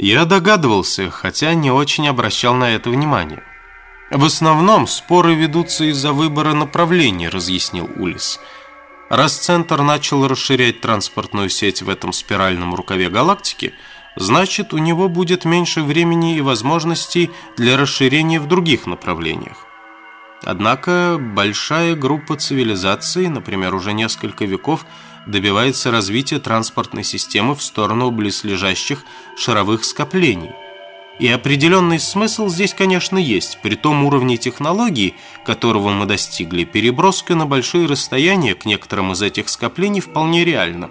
Я догадывался, хотя не очень обращал на это внимание. В основном споры ведутся из-за выбора направления, разъяснил Улис. Раз Центр начал расширять транспортную сеть в этом спиральном рукаве галактики, значит, у него будет меньше времени и возможностей для расширения в других направлениях. Однако большая группа цивилизаций, например, уже несколько веков, добивается развития транспортной системы в сторону близлежащих шаровых скоплений. И определенный смысл здесь, конечно, есть. При том уровне технологий, которого мы достигли, переброска на большие расстояния к некоторым из этих скоплений вполне реальна.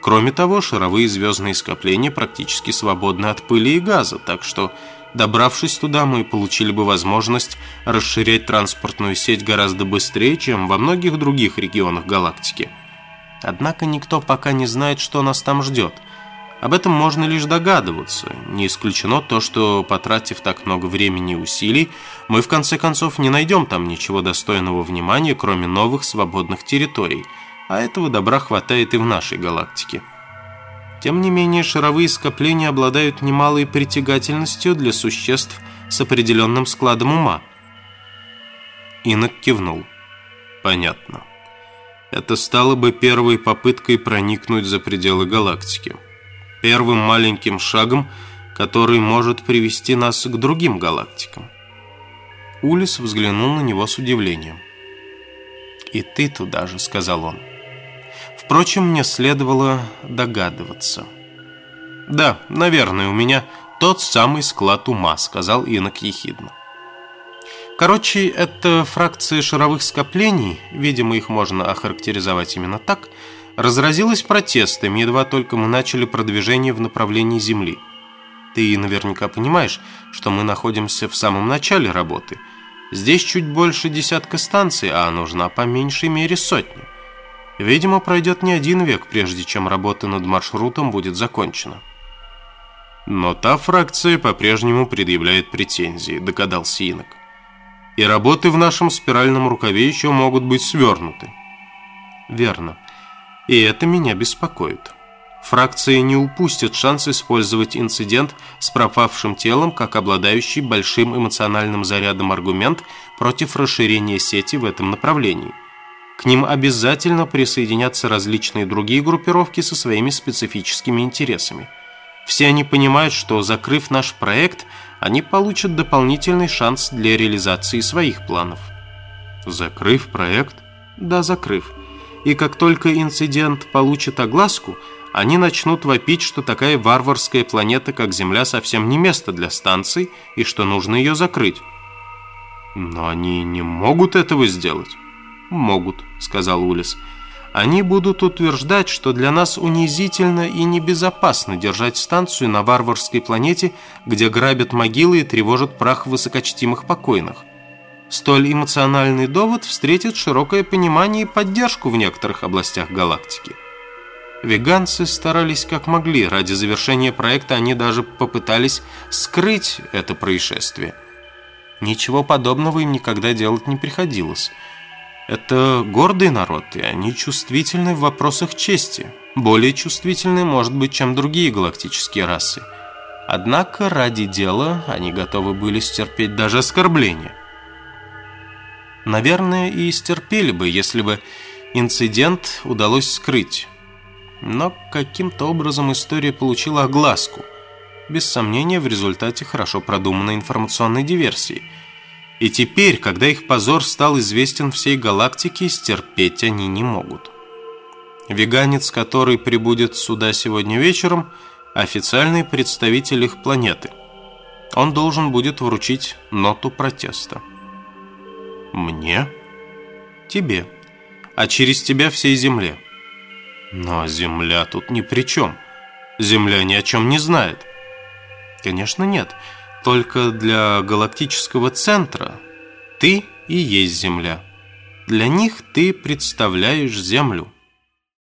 Кроме того, шаровые звездные скопления практически свободны от пыли и газа, так что Добравшись туда, мы получили бы возможность расширять транспортную сеть гораздо быстрее, чем во многих других регионах галактики. Однако никто пока не знает, что нас там ждет. Об этом можно лишь догадываться. Не исключено то, что, потратив так много времени и усилий, мы в конце концов не найдем там ничего достойного внимания, кроме новых свободных территорий. А этого добра хватает и в нашей галактике. Тем не менее, шаровые скопления обладают немалой притягательностью для существ с определенным складом ума. Инок кивнул. Понятно. Это стало бы первой попыткой проникнуть за пределы галактики. Первым маленьким шагом, который может привести нас к другим галактикам. Улис взглянул на него с удивлением. «И ты туда же», — сказал он. Впрочем, мне следовало догадываться. «Да, наверное, у меня тот самый склад ума», — сказал Инок ехидно. Короче, это фракция шаровых скоплений, видимо, их можно охарактеризовать именно так, разразилась протестами, едва только мы начали продвижение в направлении Земли. Ты наверняка понимаешь, что мы находимся в самом начале работы. Здесь чуть больше десятка станций, а нужна по меньшей мере сотня. Видимо, пройдет не один век, прежде чем работа над маршрутом будет закончена. Но та фракция по-прежнему предъявляет претензии, догадался Инок. И работы в нашем спиральном рукаве еще могут быть свернуты. Верно. И это меня беспокоит. Фракции не упустят шанс использовать инцидент с пропавшим телом как обладающий большим эмоциональным зарядом аргумент против расширения сети в этом направлении – к ним обязательно присоединятся различные другие группировки со своими специфическими интересами. Все они понимают, что закрыв наш проект, они получат дополнительный шанс для реализации своих планов. Закрыв проект? Да, закрыв. И как только инцидент получит огласку, они начнут вопить, что такая варварская планета, как Земля, совсем не место для станций и что нужно ее закрыть. Но они не могут этого сделать. «Могут», — сказал Улис. «Они будут утверждать, что для нас унизительно и небезопасно держать станцию на варварской планете, где грабят могилы и тревожат прах высокочтимых покойных. Столь эмоциональный довод встретит широкое понимание и поддержку в некоторых областях галактики». Веганцы старались как могли. Ради завершения проекта они даже попытались скрыть это происшествие. Ничего подобного им никогда делать не приходилось. Это гордый народ, и они чувствительны в вопросах чести. Более чувствительны, может быть, чем другие галактические расы. Однако ради дела они готовы были стерпеть даже оскорбления. Наверное, и стерпели бы, если бы инцидент удалось скрыть. Но каким-то образом история получила огласку. Без сомнения, в результате хорошо продуманной информационной диверсии – и теперь, когда их позор стал известен всей галактике, стерпеть они не могут. Веганец, который прибудет сюда сегодня вечером, официальный представитель их планеты. Он должен будет вручить ноту протеста. Мне? Тебе. А через тебя всей Земле. Но Земля тут ни при чем. Земля ни о чем не знает. Конечно, нет. Нет только для галактического центра ты и есть Земля. Для них ты представляешь Землю.